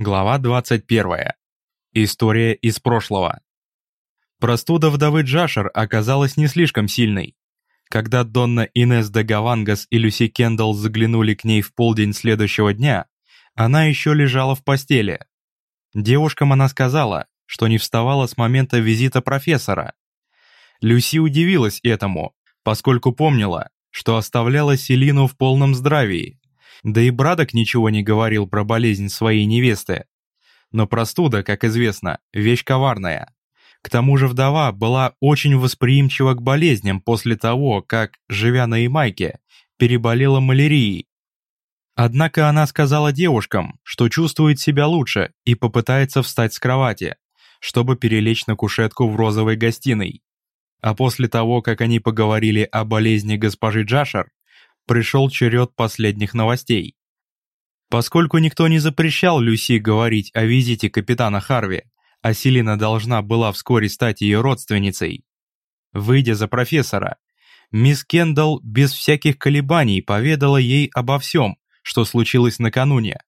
Глава 21. История из прошлого. Простуда вдовы Джашер оказалась не слишком сильной. Когда Донна Инес де Гавангас и Люси Кендалл заглянули к ней в полдень следующего дня, она еще лежала в постели. Девушкам она сказала, что не вставала с момента визита профессора. Люси удивилась этому, поскольку помнила, что оставляла Селину в полном здравии, да и Брадок ничего не говорил про болезнь своей невесты. Но простуда, как известно, вещь коварная. К тому же вдова была очень восприимчива к болезням после того, как, живя на Ямайке, переболела малярией. Однако она сказала девушкам, что чувствует себя лучше и попытается встать с кровати, чтобы перелечь на кушетку в розовой гостиной. А после того, как они поговорили о болезни госпожи Джашер, пришел черед последних новостей. Поскольку никто не запрещал Люси говорить о визите капитана Харви, а Селина должна была вскоре стать ее родственницей. Выйдя за профессора, мисс Кендалл без всяких колебаний поведала ей обо всем, что случилось накануне.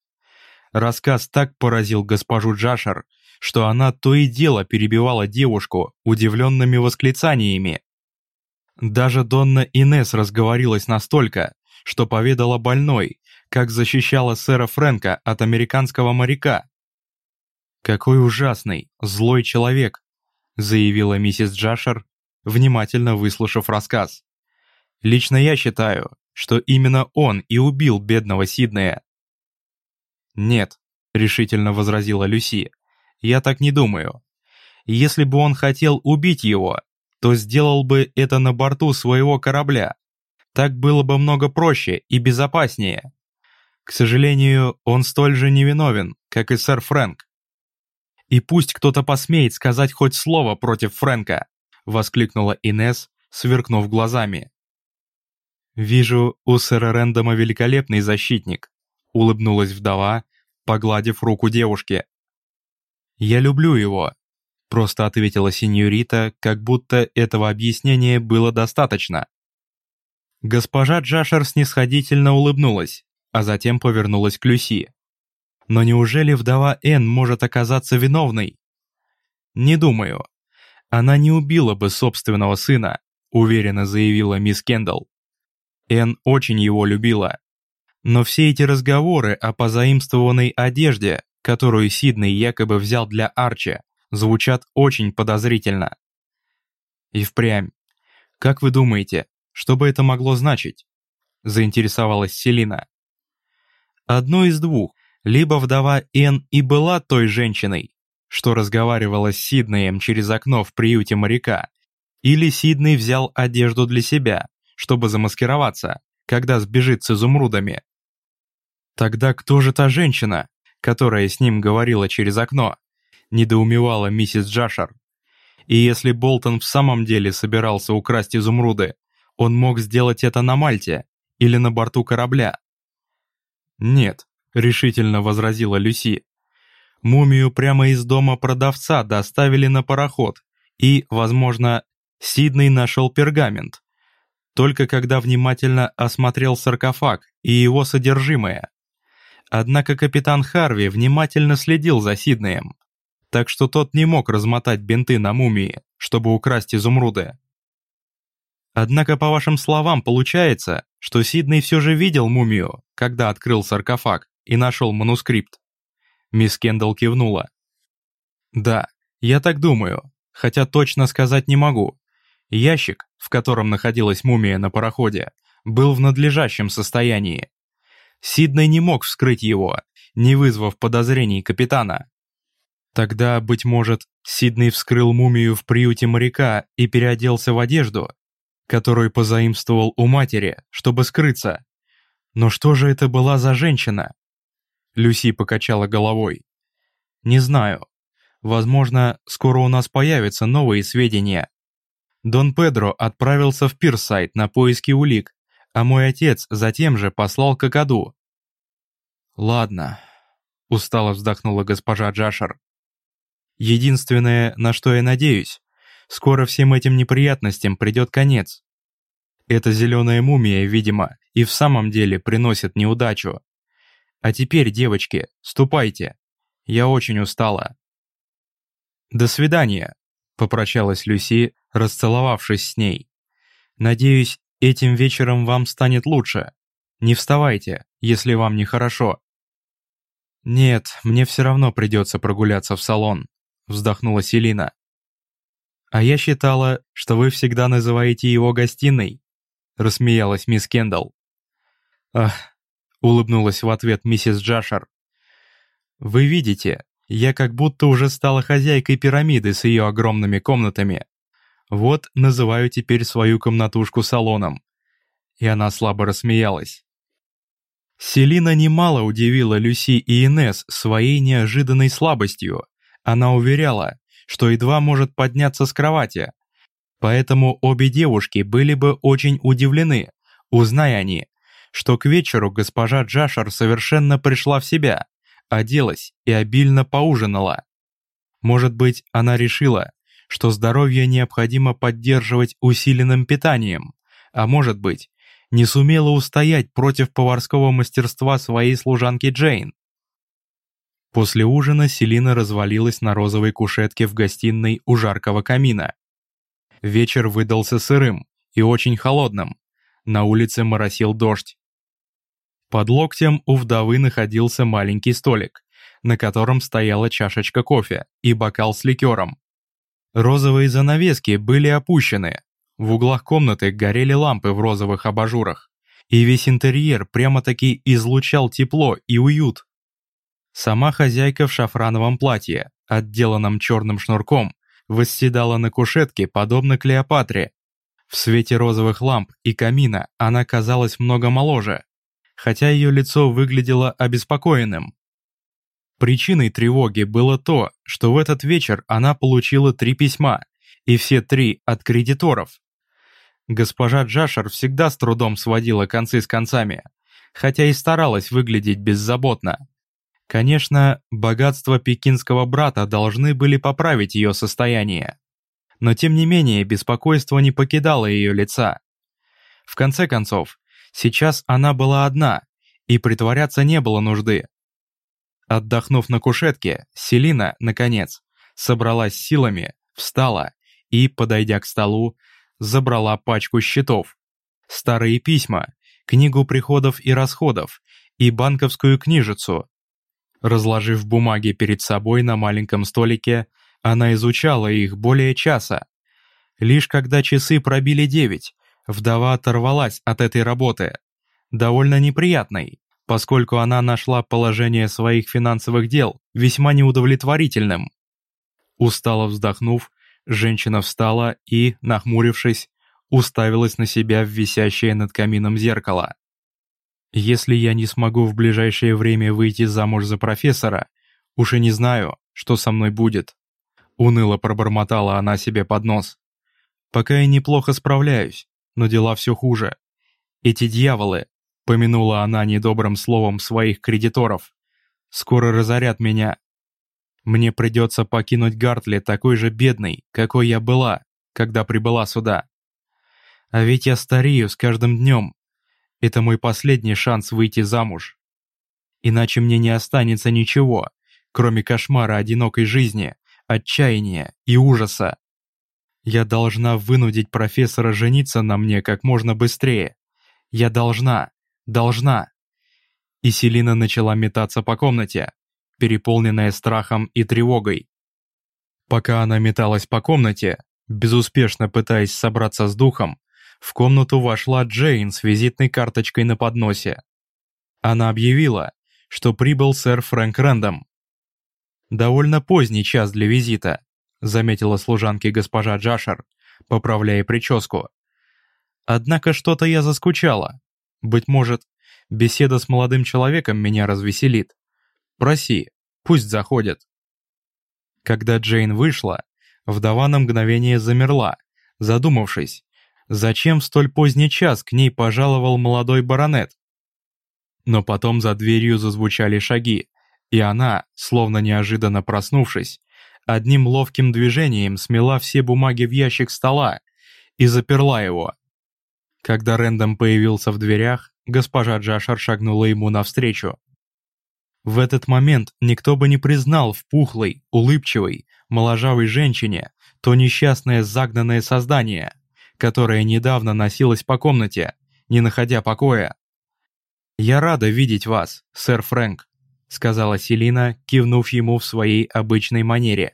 Рассказ так поразил госпожу Джашер, что она то и дело перебивала девушку удивленными восклицаниями. Даже Донна Инес разговорилась настолько, что поведала больной, как защищала сэра Фрэнка от американского моряка. «Какой ужасный, злой человек», заявила миссис Джашер, внимательно выслушав рассказ. «Лично я считаю, что именно он и убил бедного Сиднея». «Нет», — решительно возразила Люси, — «я так не думаю. Если бы он хотел убить его, то сделал бы это на борту своего корабля. Так было бы много проще и безопаснее. К сожалению, он столь же невиновен, как и сэр Фрэнк. «И пусть кто-то посмеет сказать хоть слово против Фрэнка!» — воскликнула Инес, сверкнув глазами. «Вижу, у сэра Рэндома великолепный защитник», — улыбнулась вдова, погладив руку девушки. «Я люблю его», — просто ответила сеньорита, как будто этого объяснения было достаточно. Госпожа Джашер снисходительно улыбнулась, а затем повернулась к Люси. Но неужели вдова Энн может оказаться виновной? Не думаю. Она не убила бы собственного сына, уверенно заявила мисс Кендалл. Энн очень его любила. Но все эти разговоры о позаимствованной одежде, которую Сидней якобы взял для Арчи, звучат очень подозрительно. И впрямь. Как вы думаете, что бы это могло значить? Заинтересовалась Селина. Одно из двух. Либо вдова Н и была той женщиной, что разговаривала с Сиднеем через окно в приюте моряка, или Сидней взял одежду для себя, чтобы замаскироваться, когда сбежит с изумрудами. Тогда кто же та женщина, которая с ним говорила через окно? Недоумевала миссис Джашер. И если Болтон в самом деле собирался украсть изумруды, он мог сделать это на Мальте или на борту корабля. «Нет», — решительно возразила Люси. «Мумию прямо из дома продавца доставили на пароход, и, возможно, Сидней нашел пергамент. Только когда внимательно осмотрел саркофаг и его содержимое. Однако капитан Харви внимательно следил за Сиднеем, так что тот не мог размотать бинты на мумии, чтобы украсть изумруды. Однако, по вашим словам, получается, что Сидней все же видел мумию, когда открыл саркофаг и нашел манускрипт. Мисс Кендалл кивнула. Да, я так думаю, хотя точно сказать не могу. Ящик, в котором находилась мумия на пароходе, был в надлежащем состоянии. Сидней не мог вскрыть его, не вызвав подозрений капитана. Тогда, быть может, Сидней вскрыл мумию в приюте моряка и переоделся в одежду, которую позаимствовал у матери, чтобы скрыться. Но что же это была за женщина? Люси покачала головой. Не знаю. Возможно, скоро у нас появятся новые сведения. Дон Педро отправился в Пирсайд на поиски улик, а мой отец затем же послал Кокаду. «Ладно», — устало вздохнула госпожа Джашер. «Единственное, на что я надеюсь, Скоро всем этим неприятностям придет конец. Эта зеленая мумия, видимо, и в самом деле приносит неудачу. А теперь, девочки, ступайте. Я очень устала». «До свидания», — попрощалась Люси, расцеловавшись с ней. «Надеюсь, этим вечером вам станет лучше. Не вставайте, если вам нехорошо». «Нет, мне все равно придется прогуляться в салон», — вздохнула Селина. «А я считала, что вы всегда называете его гостиной», — рассмеялась мисс Кендалл. «Ах», — улыбнулась в ответ миссис Джашер. «Вы видите, я как будто уже стала хозяйкой пирамиды с ее огромными комнатами. Вот называю теперь свою комнатушку салоном». И она слабо рассмеялась. Селина немало удивила Люси и Инес своей неожиданной слабостью. Она уверяла, что едва может подняться с кровати. Поэтому обе девушки были бы очень удивлены, узная они, что к вечеру госпожа Джашер совершенно пришла в себя, оделась и обильно поужинала. Может быть, она решила, что здоровье необходимо поддерживать усиленным питанием, а может быть, не сумела устоять против поварского мастерства своей служанки Джейн. После ужина Селина развалилась на розовой кушетке в гостиной у жаркого камина. Вечер выдался сырым и очень холодным. На улице моросил дождь. Под локтем у вдовы находился маленький столик, на котором стояла чашечка кофе и бокал с ликером. Розовые занавески были опущены, в углах комнаты горели лампы в розовых абажурах, и весь интерьер прямо-таки излучал тепло и уют. Сама хозяйка в шафрановом платье, отделанном черным шнурком, восседала на кушетке, подобно Клеопатре. В свете розовых ламп и камина она казалась много моложе, хотя ее лицо выглядело обеспокоенным. Причиной тревоги было то, что в этот вечер она получила три письма, и все три от кредиторов. Госпожа Джашер всегда с трудом сводила концы с концами, хотя и старалась выглядеть беззаботно. Конечно, богатства пекинского брата должны были поправить ее состояние. Но тем не менее беспокойство не покидало ее лица. В конце концов, сейчас она была одна, и притворяться не было нужды. Отдохнув на кушетке, Селина, наконец, собралась силами, встала и, подойдя к столу, забрала пачку счетов, старые письма, книгу приходов и расходов и банковскую книжицу. Разложив бумаги перед собой на маленьком столике, она изучала их более часа. Лишь когда часы пробили девять, вдова оторвалась от этой работы, довольно неприятной, поскольку она нашла положение своих финансовых дел весьма неудовлетворительным. Устало вздохнув, Женщина встала и, нахмурившись, уставилась на себя в висящее над камином зеркало. «Если я не смогу в ближайшее время выйти замуж за профессора, уж и не знаю, что со мной будет», — уныло пробормотала она себе под нос. «Пока я неплохо справляюсь, но дела все хуже. Эти дьяволы, — помянула она недобрым словом своих кредиторов, — скоро разорят меня мне придется покинуть Гартли такой же бедной, какой я была, когда прибыла сюда. А ведь я старею с каждым днем. Это мой последний шанс выйти замуж. Иначе мне не останется ничего, кроме кошмара одинокой жизни, отчаяния и ужаса. Я должна вынудить профессора жениться на мне как можно быстрее. Я должна, должна. И Селина начала метаться по комнате, переполненная страхом и тревогой. Пока она металась по комнате, безуспешно пытаясь собраться с духом, в комнату вошла Джейн с визитной карточкой на подносе. Она объявила, что прибыл сэр Фрэнк Рэндом. «Довольно поздний час для визита», заметила служанке госпожа Джашер, поправляя прическу. «Однако что-то я заскучала. Быть может, беседа с молодым человеком меня развеселит. Проси, пусть заходят». Когда Джейн вышла, вдова на мгновение замерла, задумавшись, зачем в столь поздний час к ней пожаловал молодой баронет. Но потом за дверью зазвучали шаги, и она, словно неожиданно проснувшись, одним ловким движением смела все бумаги в ящик стола и заперла его. Когда Рэндом появился в дверях, госпожа Джашер шагнула ему навстречу. В этот момент никто бы не признал в пухлой, улыбчивой, моложавой женщине то несчастное загнанное создание, которое недавно носилось по комнате, не находя покоя. «Я рада видеть вас, сэр Фрэнк», — сказала Селина, кивнув ему в своей обычной манере.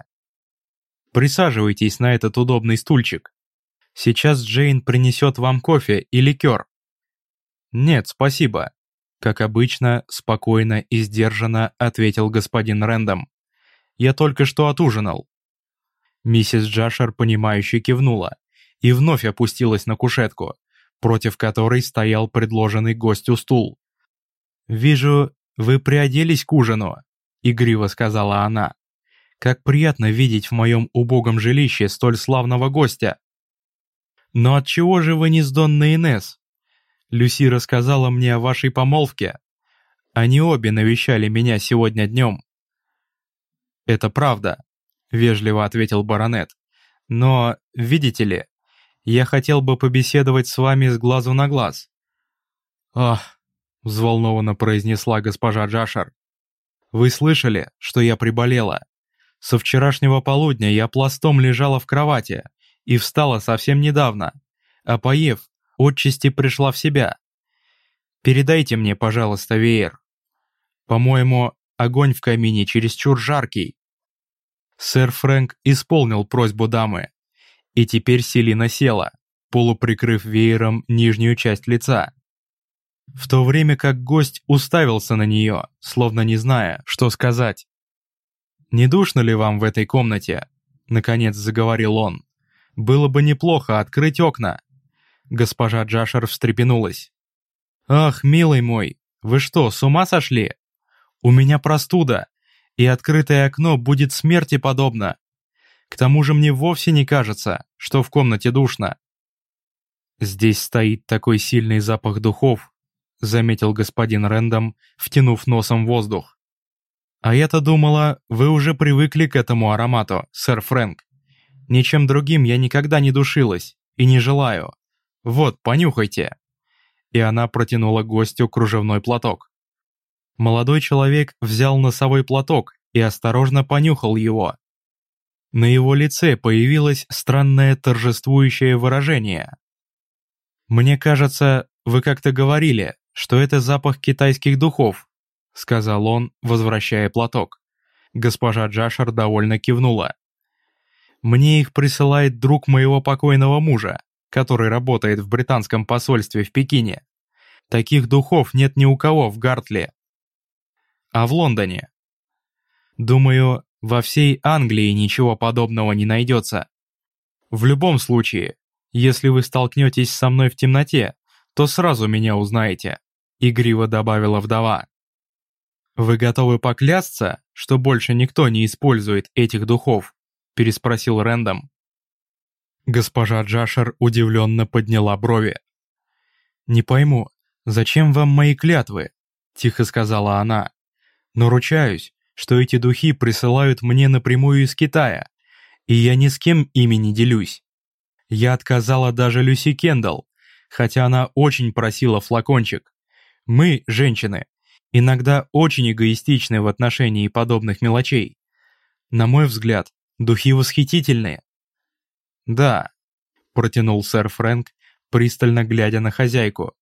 «Присаживайтесь на этот удобный стульчик. Сейчас Джейн принесет вам кофе и ликер». «Нет, спасибо», — как обычно, спокойно и сдержанно ответил господин Рэндом. «Я только что отужинал». Миссис Джашер, понимающе кивнула и вновь опустилась на кушетку, против которой стоял предложенный гостю стул. «Вижу, вы приоделись к ужину», — игриво сказала она. «Как приятно видеть в моем убогом жилище столь славного гостя». «Но отчего же вы не с Донной Инесс? Люси рассказала мне о вашей помолвке. Они обе навещали меня сегодня днем». «Это правда», — вежливо ответил баронет. «Но, видите ли, я хотел бы побеседовать с вами с глазу на глаз». «Ах», — взволнованно произнесла госпожа Джашер. «Вы слышали, что я приболела? Со вчерашнего полудня я пластом лежала в кровати и встала совсем недавно, а поев, отчасти пришла в себя. Передайте мне, пожалуйста, веер. По-моему, огонь в камине чересчур жаркий». Сэр Фрэнк исполнил просьбу дамы, и теперь Селина села, полуприкрыв веером нижнюю часть лица. В то время как гость уставился на нее, словно не зная, что сказать. «Не душно ли вам в этой комнате?» — наконец заговорил он. «Было бы неплохо открыть окна». Госпожа Джашер встрепенулась. «Ах, милый мой, вы что, с ума сошли? У меня простуда, и открытое окно будет смерти подобно. К тому же мне вовсе не кажется, что в комнате душно. «Здесь стоит такой сильный запах духов», — заметил господин Рэндом, втянув носом воздух. «А я-то думала, вы уже привыкли к этому аромату, сэр Фрэнк. Ничем другим я никогда не душилась и не желаю. Вот, понюхайте». И она протянула гостю кружевной платок. Молодой человек взял носовой платок и осторожно понюхал его. На его лице появилось странное торжествующее выражение. «Мне кажется, вы как-то говорили, что это запах китайских духов», сказал он, возвращая платок. Госпожа Джашер довольно кивнула. «Мне их присылает друг моего покойного мужа, который работает в британском посольстве в Пекине. Таких духов нет ни у кого в Гартле. А в Лондоне? Думаю, во всей Англии ничего подобного не найдется. В любом случае, если вы столкнетесь со мной в темноте, то сразу меня узнаете», — игриво добавила вдова. «Вы готовы поклясться, что больше никто не использует этих духов?» — переспросил Рэндом. Госпожа Джашер удивленно подняла брови. «Не пойму, зачем вам мои клятвы?» — тихо сказала она. «Но ручаюсь, что эти духи присылают мне напрямую из Китая, и я ни с кем ими не делюсь. Я отказала даже Люси Кендалл, хотя она очень просила флакончик. Мы, женщины, иногда очень эгоистичны в отношении подобных мелочей. На мой взгляд, духи восхитительные. Да, протянул сэр Фрэнк, пристально глядя на хозяйку.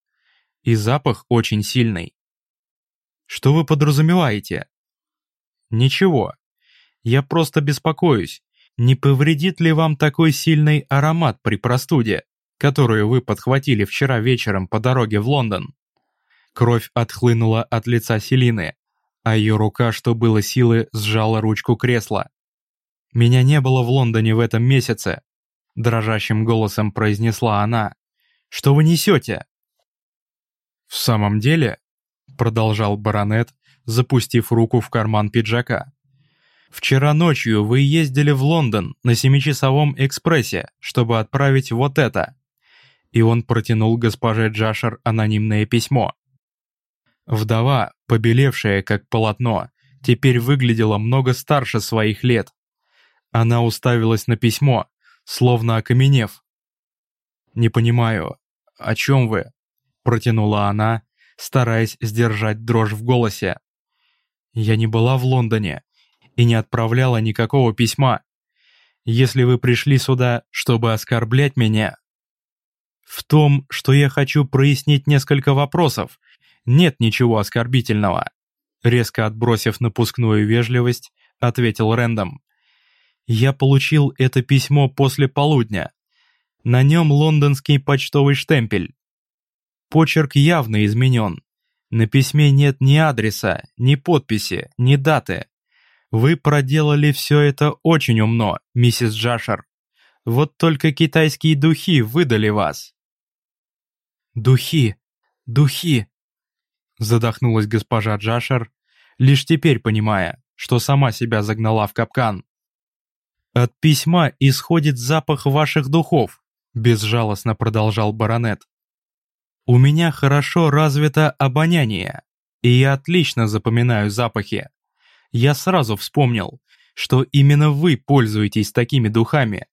И запах очень сильный. Что вы подразумеваете? Ничего. Я просто беспокоюсь, не повредит ли вам такой сильный аромат при простуде, которую вы подхватили вчера вечером по дороге в Лондон? Кровь отхлынула от лица Селины, а ее рука, что было силы, сжала ручку кресла. «Меня не было в Лондоне в этом месяце», — дрожащим голосом произнесла она. «Что вы несете?» «В самом деле», — продолжал баронет, запустив руку в карман пиджака. «Вчера ночью вы ездили в Лондон на семичасовом экспрессе, чтобы отправить вот это». И он протянул госпоже Джашер анонимное письмо. Вдова, побелевшая как полотно, теперь выглядела много старше своих лет. Она уставилась на письмо, словно окаменев. «Не понимаю, о чем вы?» – протянула она, стараясь сдержать дрожь в голосе. Я не была в Лондоне и не отправляла никакого письма. Если вы пришли сюда, чтобы оскорблять меня... В том, что я хочу прояснить несколько вопросов, нет ничего оскорбительного. Резко отбросив напускную вежливость, ответил Рэндом. Я получил это письмо после полудня. На нем лондонский почтовый штемпель. Почерк явно изменен. На письме нет ни адреса, ни подписи, ни даты. Вы проделали все это очень умно, миссис Джашер. Вот только китайские духи выдали вас. Духи, духи, задохнулась госпожа Джашер, лишь теперь понимая, что сама себя загнала в капкан. От письма исходит запах ваших духов, безжалостно продолжал баронет. У меня хорошо развито обоняние, и я отлично запоминаю запахи. Я сразу вспомнил, что именно вы пользуетесь такими духами.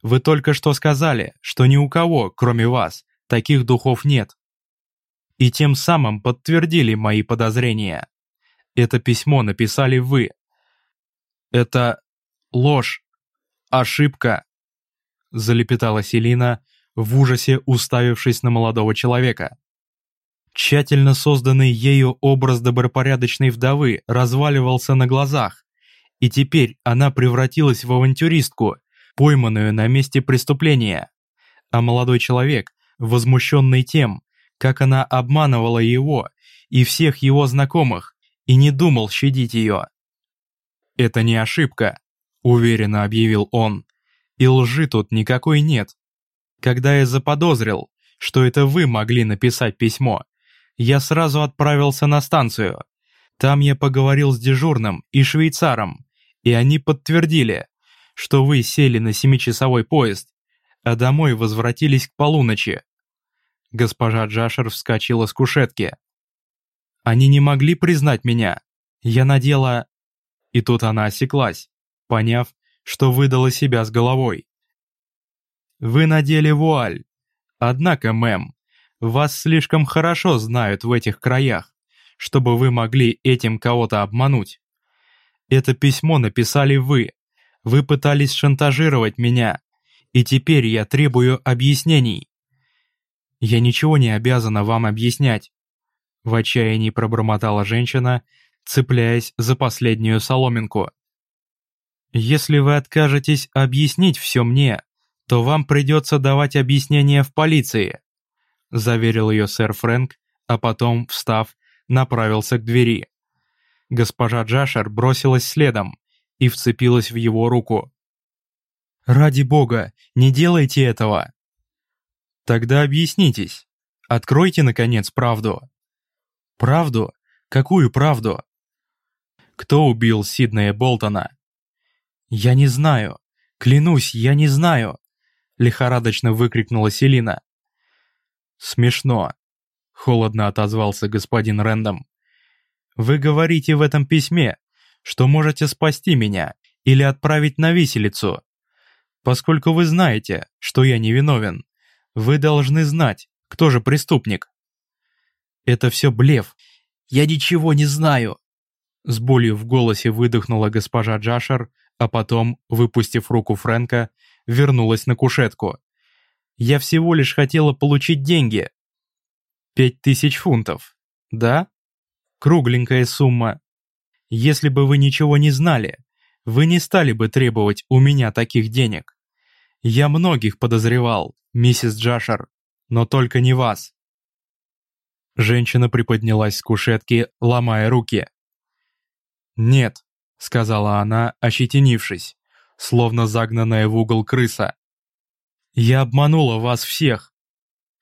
Вы только что сказали, что ни у кого, кроме вас, таких духов нет. И тем самым подтвердили мои подозрения. Это письмо написали вы. Это ложь, ошибка, залепетала Селина, в ужасе уставившись на молодого человека. Тщательно созданный ею образ добропорядочной вдовы разваливался на глазах, и теперь она превратилась в авантюристку, пойманную на месте преступления. А молодой человек, возмущенный тем, как она обманывала его и всех его знакомых, и не думал щадить ее. «Это не ошибка», — уверенно объявил он, — «и лжи тут никакой нет. Когда я заподозрил, что это вы могли написать письмо, я сразу отправился на станцию. Там я поговорил с дежурным и швейцаром, и они подтвердили, что вы сели на семичасовой поезд, а домой возвратились к полуночи. Госпожа Джашер вскочила с кушетки. Они не могли признать меня. Я надела... И тут она осеклась, поняв, что выдала себя с головой. Вы надели вуаль. Однако, мэм, вас слишком хорошо знают в этих краях, чтобы вы могли этим кого-то обмануть. Это письмо написали вы. Вы пытались шантажировать меня, и теперь я требую объяснений. Я ничего не обязана вам объяснять. В отчаянии пробормотала женщина, цепляясь за последнюю соломинку. Если вы откажетесь объяснить все мне, то вам придется давать объяснение в полиции», — заверил ее сэр Фрэнк, а потом, встав, направился к двери. Госпожа Джашер бросилась следом и вцепилась в его руку. «Ради бога, не делайте этого!» «Тогда объяснитесь. Откройте, наконец, правду». «Правду? Какую правду?» «Кто убил Сиднея Болтона?» «Я не знаю. Клянусь, я не знаю лихорадочно выкрикнула Селина. «Смешно», — холодно отозвался господин Рэндом. «Вы говорите в этом письме, что можете спасти меня или отправить на виселицу. Поскольку вы знаете, что я невиновен, вы должны знать, кто же преступник». «Это все блеф. Я ничего не знаю», — с болью в голосе выдохнула госпожа Джашер, а потом, выпустив руку Фрэнка, вернулась на кушетку. «Я всего лишь хотела получить деньги». «Пять тысяч фунтов, да? Кругленькая сумма. Если бы вы ничего не знали, вы не стали бы требовать у меня таких денег. Я многих подозревал, миссис Джашер, но только не вас». Женщина приподнялась с кушетки, ломая руки. «Нет», — сказала она, ощетинившись словно загнанная в угол крыса. «Я обманула вас всех.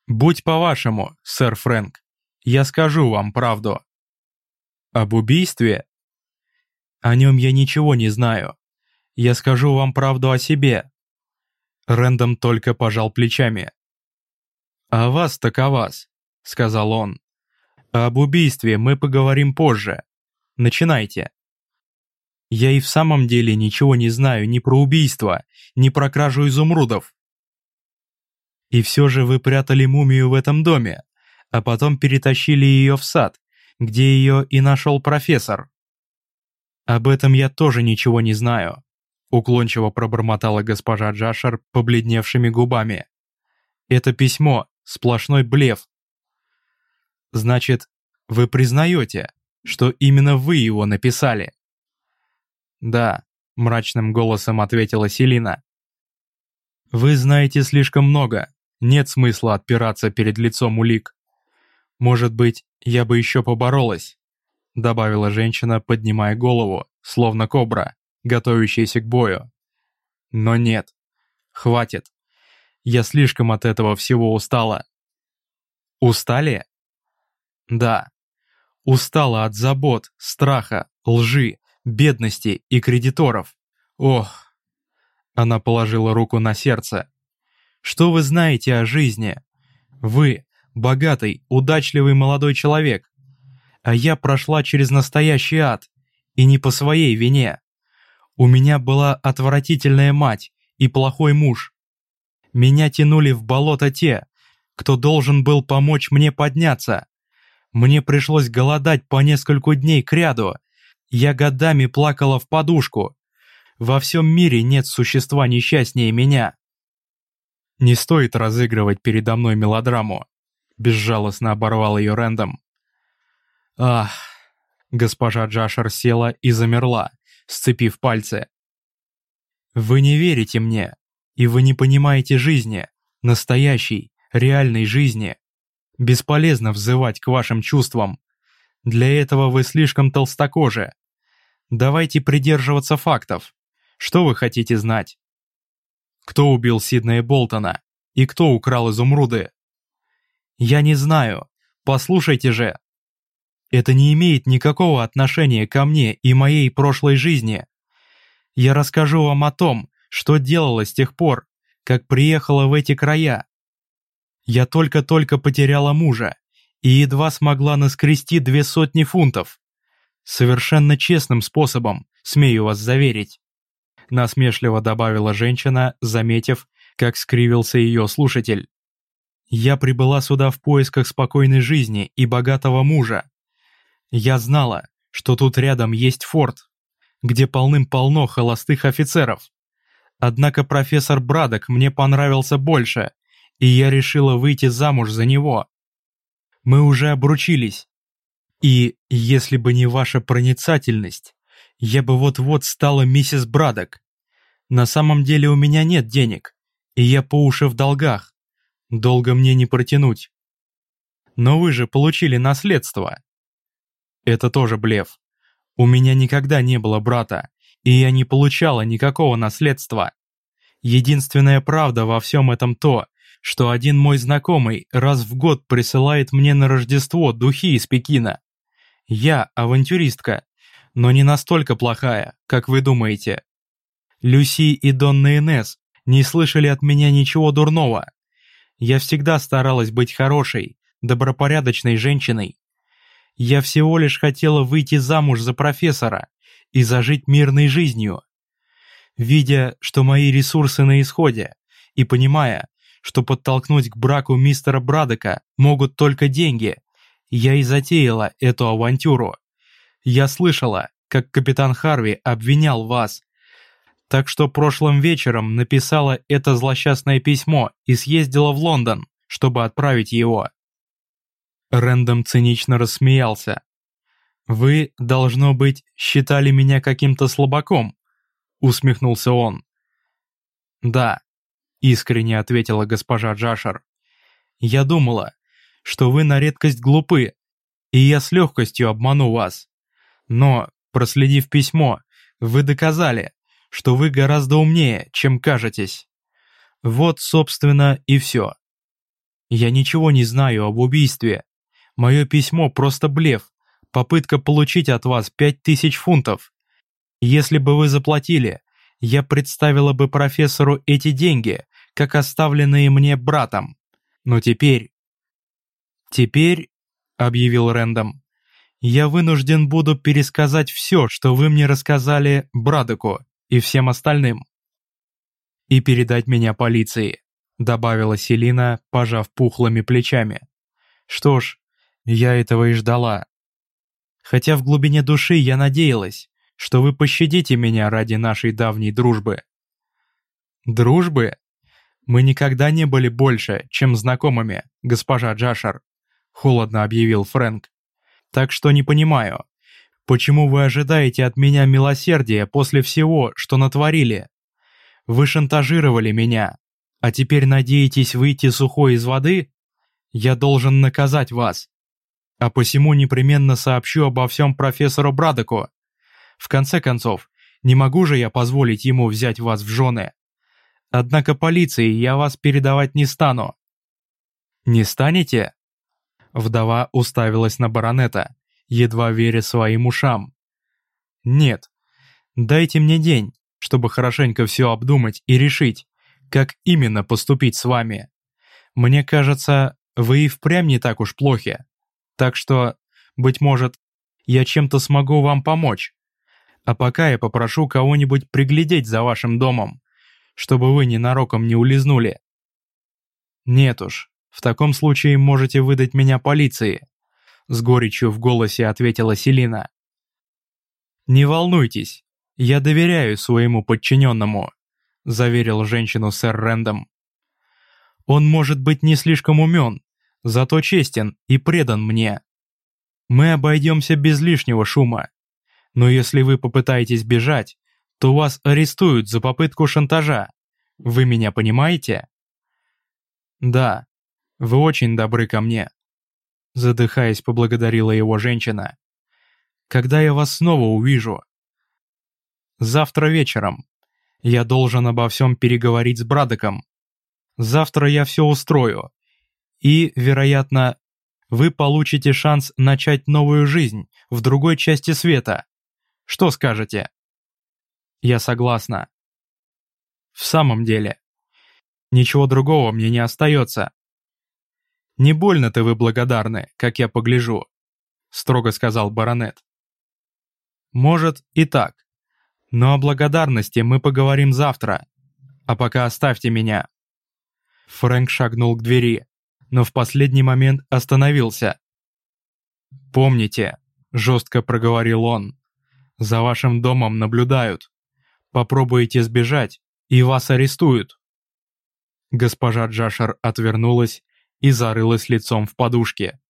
Будь по-вашему, сэр Фрэнк, я скажу вам правду». «Об убийстве?» «О нем я ничего не знаю. Я скажу вам правду о себе». Рэндом только пожал плечами. «А вас так о вас», — сказал он. «Об убийстве мы поговорим позже. Начинайте». Я и в самом деле ничего не знаю ни про убийство, ни про кражу изумрудов. И все же вы прятали мумию в этом доме, а потом перетащили ее в сад, где ее и нашел профессор. «Об этом я тоже ничего не знаю», — уклончиво пробормотала госпожа Джашер побледневшими губами. «Это письмо — сплошной блеф». «Значит, вы признаете, что именно вы его написали?» «Да», — мрачным голосом ответила Селина. «Вы знаете слишком много, нет смысла отпираться перед лицом улик. Может быть, я бы еще поборолась, добавила женщина, поднимая голову, словно кобра, готовящаяся к бою. Но нет. Хватит. Я слишком от этого всего устала. Устали? Да. Устала от забот, страха, лжи, бедности и кредиторов. Ох. Она положила руку на сердце. Что вы знаете о жизни? Вы богатый, удачливый молодой человек. А я прошла через настоящий ад, и не по своей вине. У меня была отвратительная мать и плохой муж. Меня тянули в болото те, кто должен был помочь мне подняться. Мне пришлось голодать по нескольку дней кряду. Я годами плакала в подушку. Во всем мире нет существа несчастнее меня. Не стоит разыгрывать передо мной мелодраму. Безжалостно оборвал ее Рэндом. Ах, госпожа Джашер села и замерла, сцепив пальцы. Вы не верите мне, и вы не понимаете жизни, настоящей, реальной жизни. Бесполезно взывать к вашим чувствам. Для этого вы слишком толстокожи. Давайте придерживаться фактов. Что вы хотите знать? Кто убил Сиднея Болтона? И кто украл изумруды? Я не знаю. Послушайте же. Это не имеет никакого отношения ко мне и моей прошлой жизни. Я расскажу вам о том, что делала с тех пор, как приехала в эти края. Я только-только потеряла мужа и едва смогла наскрести две сотни фунтов. Совершенно честным способом, смею вас заверить. Насмешливо добавила женщина, заметив, как скривился ее слушатель. Я прибыла сюда в поисках спокойной жизни и богатого мужа. Я знала, что тут рядом есть форт, где полным-полно холостых офицеров. Однако профессор Брадок мне понравился больше, и я решила выйти замуж за него. Мы уже обручились. И если бы не ваша проницательность, я бы вот-вот стала миссис Брадок. На самом деле у меня нет денег, и я по уши в долгах. Долго мне не протянуть. Но вы же получили наследство. Это тоже блеф. У меня никогда не было брата, и я не получала никакого наследства. Единственная правда во всем этом то, что один мой знакомый раз в год присылает мне на Рождество духи из Пекина. Я авантюристка, но не настолько плохая, как вы думаете. Люси и Донна Инес не слышали от меня ничего дурного, я всегда старалась быть хорошей, добропорядочной женщиной. Я всего лишь хотела выйти замуж за профессора и зажить мирной жизнью. Видя, что мои ресурсы на исходе, и понимая, что подтолкнуть к браку мистера Брадока могут только деньги, я и затеяла эту авантюру. Я слышала, как капитан Харви обвинял вас так что прошлым вечером написала это злосчастное письмо и съездила в Лондон, чтобы отправить его. Рэндом цинично рассмеялся. «Вы, должно быть, считали меня каким-то слабаком», — усмехнулся он. «Да», — искренне ответила госпожа Джашер. «Я думала, что вы на редкость глупы, и я с легкостью обману вас. Но, проследив письмо, вы доказали, что вы гораздо умнее, чем кажетесь. Вот, собственно, и все. Я ничего не знаю об убийстве. Мое письмо просто блеф, попытка получить от вас пять тысяч фунтов. Если бы вы заплатили, я представила бы профессору эти деньги, как оставленные мне братом. Но теперь... Теперь, объявил Рэндом, я вынужден буду пересказать все, что вы мне рассказали Брадоку и всем остальным. «И передать меня полиции», — добавила Селина, пожав пухлыми плечами. «Что ж, я этого и ждала. Хотя в глубине души я надеялась, что вы пощадите меня ради нашей давней дружбы». «Дружбы? Мы никогда не были больше, чем знакомыми, госпожа Джашер», — холодно объявил Фрэнк. «Так что не понимаю, почему вы ожидаете от меня милосердия после всего, что натворили? Вы шантажировали меня, а теперь надеетесь выйти сухой из воды? Я должен наказать вас. А посему непременно сообщу обо всем профессору Брадоку. В конце концов, не могу же я позволить ему взять вас в жены. Однако полиции я вас передавать не стану». «Не станете?» Вдова уставилась на баронета, едва веря своим ушам. «Нет, дайте мне день, чтобы хорошенько все обдумать и решить, как именно поступить с вами. Мне кажется, вы и впрямь не так уж плохи. Так что, быть может, я чем-то смогу вам помочь. А пока я попрошу кого-нибудь приглядеть за вашим домом, чтобы вы ненароком не улизнули. Нет уж, в таком случае можете выдать меня полиции, с горечью в голосе ответила Селина. Не волнуйтесь, «Я доверяю своему подчиненному», — заверил женщину сэр Рэндом. «Он может быть не слишком умен, зато честен и предан мне. Мы обойдемся без лишнего шума. Но если вы попытаетесь бежать, то вас арестуют за попытку шантажа. Вы меня понимаете?» «Да, вы очень добры ко мне», — задыхаясь, поблагодарила его женщина. «Когда я вас снова увижу, Завтра вечером. Я должен обо всем переговорить с Брадоком. Завтра я все устрою. И, вероятно, вы получите шанс начать новую жизнь в другой части света. Что скажете? Я согласна. В самом деле, ничего другого мне не остается. Не больно-то вы благодарны, как я погляжу, строго сказал баронет. Может и так. Но о благодарности мы поговорим завтра. А пока оставьте меня». Фрэнк шагнул к двери, но в последний момент остановился. «Помните», — жестко проговорил он, — «за вашим домом наблюдают. Попробуете сбежать, и вас арестуют». Госпожа Джашер отвернулась и зарылась лицом в подушке.